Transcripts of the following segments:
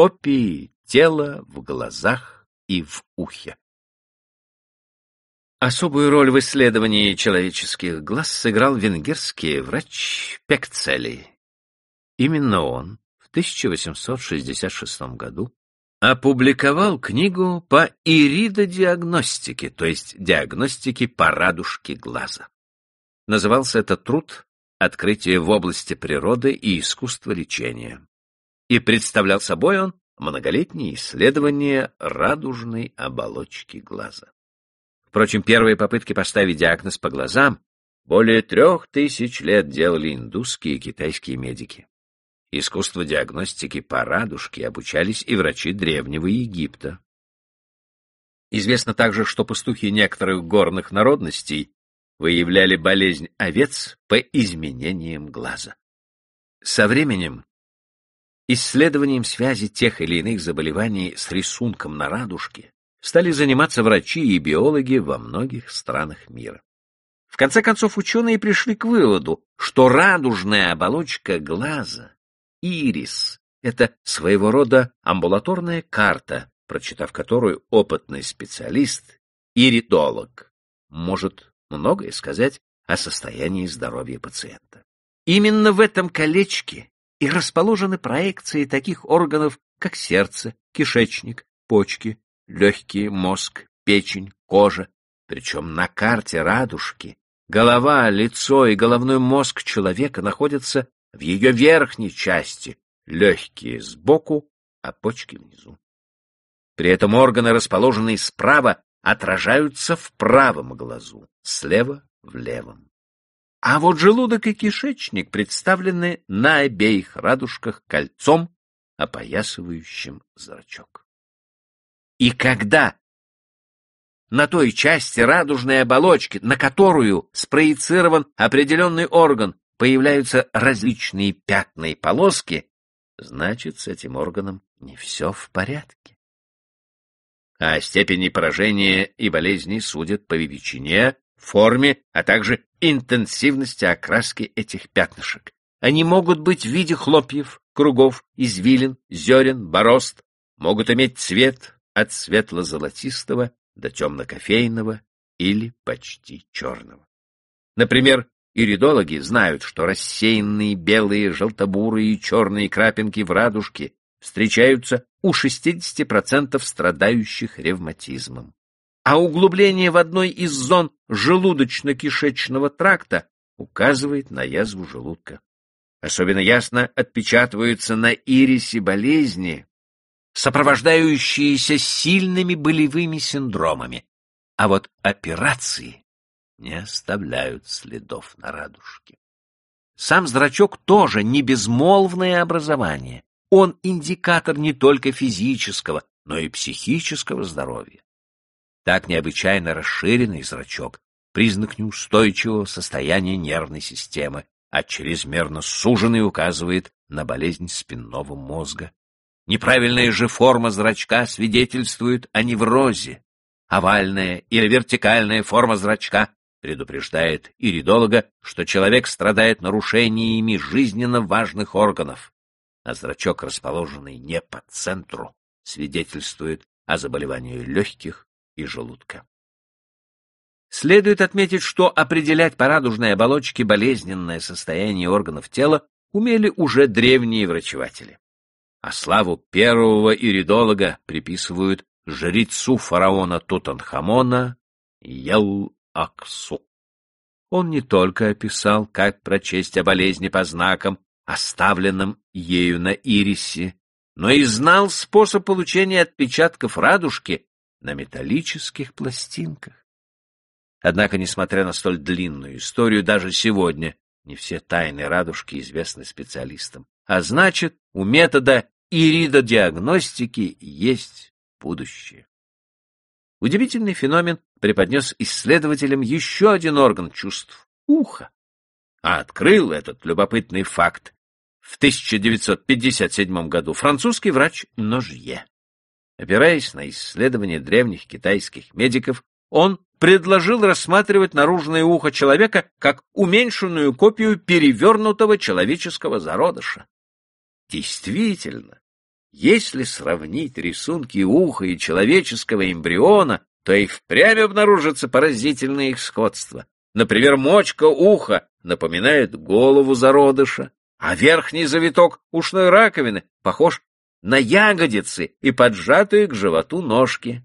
копии тела в глазах и в ухе. Особую роль в исследовании человеческих глаз сыграл венгерский врач Пекцели. Именно он в 1866 году опубликовал книгу по иридодиагностике, то есть диагностике по радужке глаза. Назывался этот труд «Открытие в области природы и искусства лечения». И представлял собой он многолетнее исследование радужной оболочки глаза. Впрочем, первые попытки поставить диагноз по глазам более трех тысяч лет делали индусские и китайские медики. Искусство диагностики по радужке обучались и врачи Древнего Египта. Известно также, что пастухи некоторых горных народностей выявляли болезнь овец по изменениям глаза. Со временем исследованием связи тех или иных заболеваний с рисунком на радужке стали заниматься врачи и биологи во многих странах мира. В конце концов, ученые пришли к выводу, что радужная оболочка глаза, ирис, это своего рода амбулаторная карта, прочитав которую опытный специалист, иридолог, может многое сказать о состоянии здоровья пациента. Именно в этом колечке и расположены проекции таких органов, как сердце, кишечник, почки, легкие, мозг, печень, кожа. Причем на карте радужки голова, лицо и головной мозг человека находятся в ее верхней части, легкие сбоку, а почки внизу. При этом органы, расположенные справа, отражаются в правом глазу, слева — в левом. А вот желудок и кишечник представлены на обеих радужках кольцом, опоясывающим зрачок. И когда на той части радужной оболочки, на которую спроецирован определенный орган, появляются различные пятна и полоски, значит, с этим органом не все в порядке. А о степени поражения и болезни судят по величине, форме, а также интенсивности окраски этих пятнышек. Они могут быть в виде хлопьев, кругов, извилин, зерен, борозд, могут иметь цвет, от светло-золотистого до темно-кофейного или почти черного. Например, иридологи знают, что рассеянные белые, желтобурые и черные крапинки в радужке встречаются у 60% страдающих ревматизмом. А углубление в одной из зон желудочно-кишечного тракта указывает на язву желудка. Особенно ясно отпечатываются на ирисе болезни, сопровождающиеся сильными болевыми синдромами, а вот операции не оставляют следов на радужке. Сам зрачок тоже не безмолвное образование. Он индикатор не только физического, но и психического здоровья. Так необычайно расширенный зрачок — признак неустойчивого состояния нервной системы, а чрезмерно суженный указывает на болезнь спинного мозга Неправильная же форма зрачка свидетельствует о неврозе. Овальная или вертикальная форма зрачка предупреждает иридолога, что человек страдает нарушениями жизненно важных органов, а зрачок, расположенный не по центру, свидетельствует о заболевании легких и желудка. Следует отметить, что определять по радужной оболочке болезненное состояние органов тела умели уже древние врачеватели а славу первого иридолога приписывают жрецу фараона Тутанхамона Ел-Аксу. Он не только описал, как прочесть о болезни по знакам, оставленным ею на ирисе, но и знал способ получения отпечатков радужки на металлических пластинках. Однако, несмотря на столь длинную историю, даже сегодня не все тайны радужки известны специалистам а значит, у метода иридодиагностики есть будущее. Удивительный феномен преподнес исследователям еще один орган чувств — ухо. А открыл этот любопытный факт в 1957 году французский врач Ножье. Опираясь на исследования древних китайских медиков, он предложил рассматривать наружное ухо человека как уменьшенную копию перевернутого человеческого зародыша. Действительно, Если сравнить рисунки уха и человеческого эмбриона, то и впрямь обнаружится поразительное их сходство. Например, мочка уха напоминает голову зародыша, а верхний завиток ушной раковины похож на ягодицы и поджатые к животу ножки.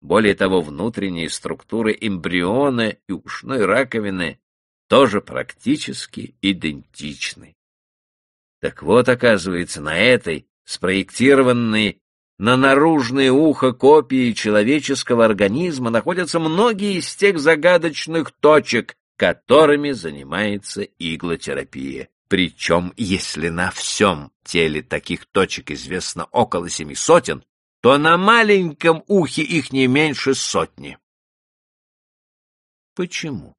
Более того, внутренние структуры эмбриона и ушной раковины тоже практически идентичны. Так вот, оказывается, на этой, спроектированной на наружное ухо копии человеческого организма находятся многие из тех загадочных точек, которыми занимается иглотерапия. Причем, если на всем теле таких точек известно около семи сотен, то на маленьком ухе их не меньше сотни. Почему?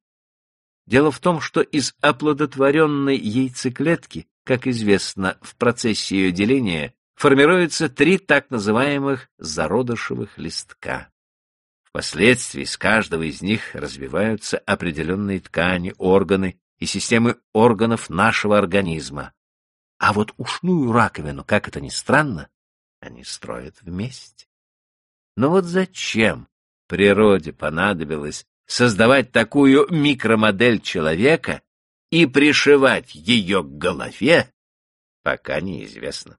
Дело в том, что из оплодотворенной яйцеклетки, как известно, в процессе ее деления формируются три так называемых зародышевых листка. Впоследствии с каждого из них развиваются определенные ткани, органы и системы органов нашего организма. А вот ушную раковину, как это ни странно, они строят вместе. Но вот зачем природе понадобилось создавать такую микромодель человека и пришивать ее к голове, пока неизвестно.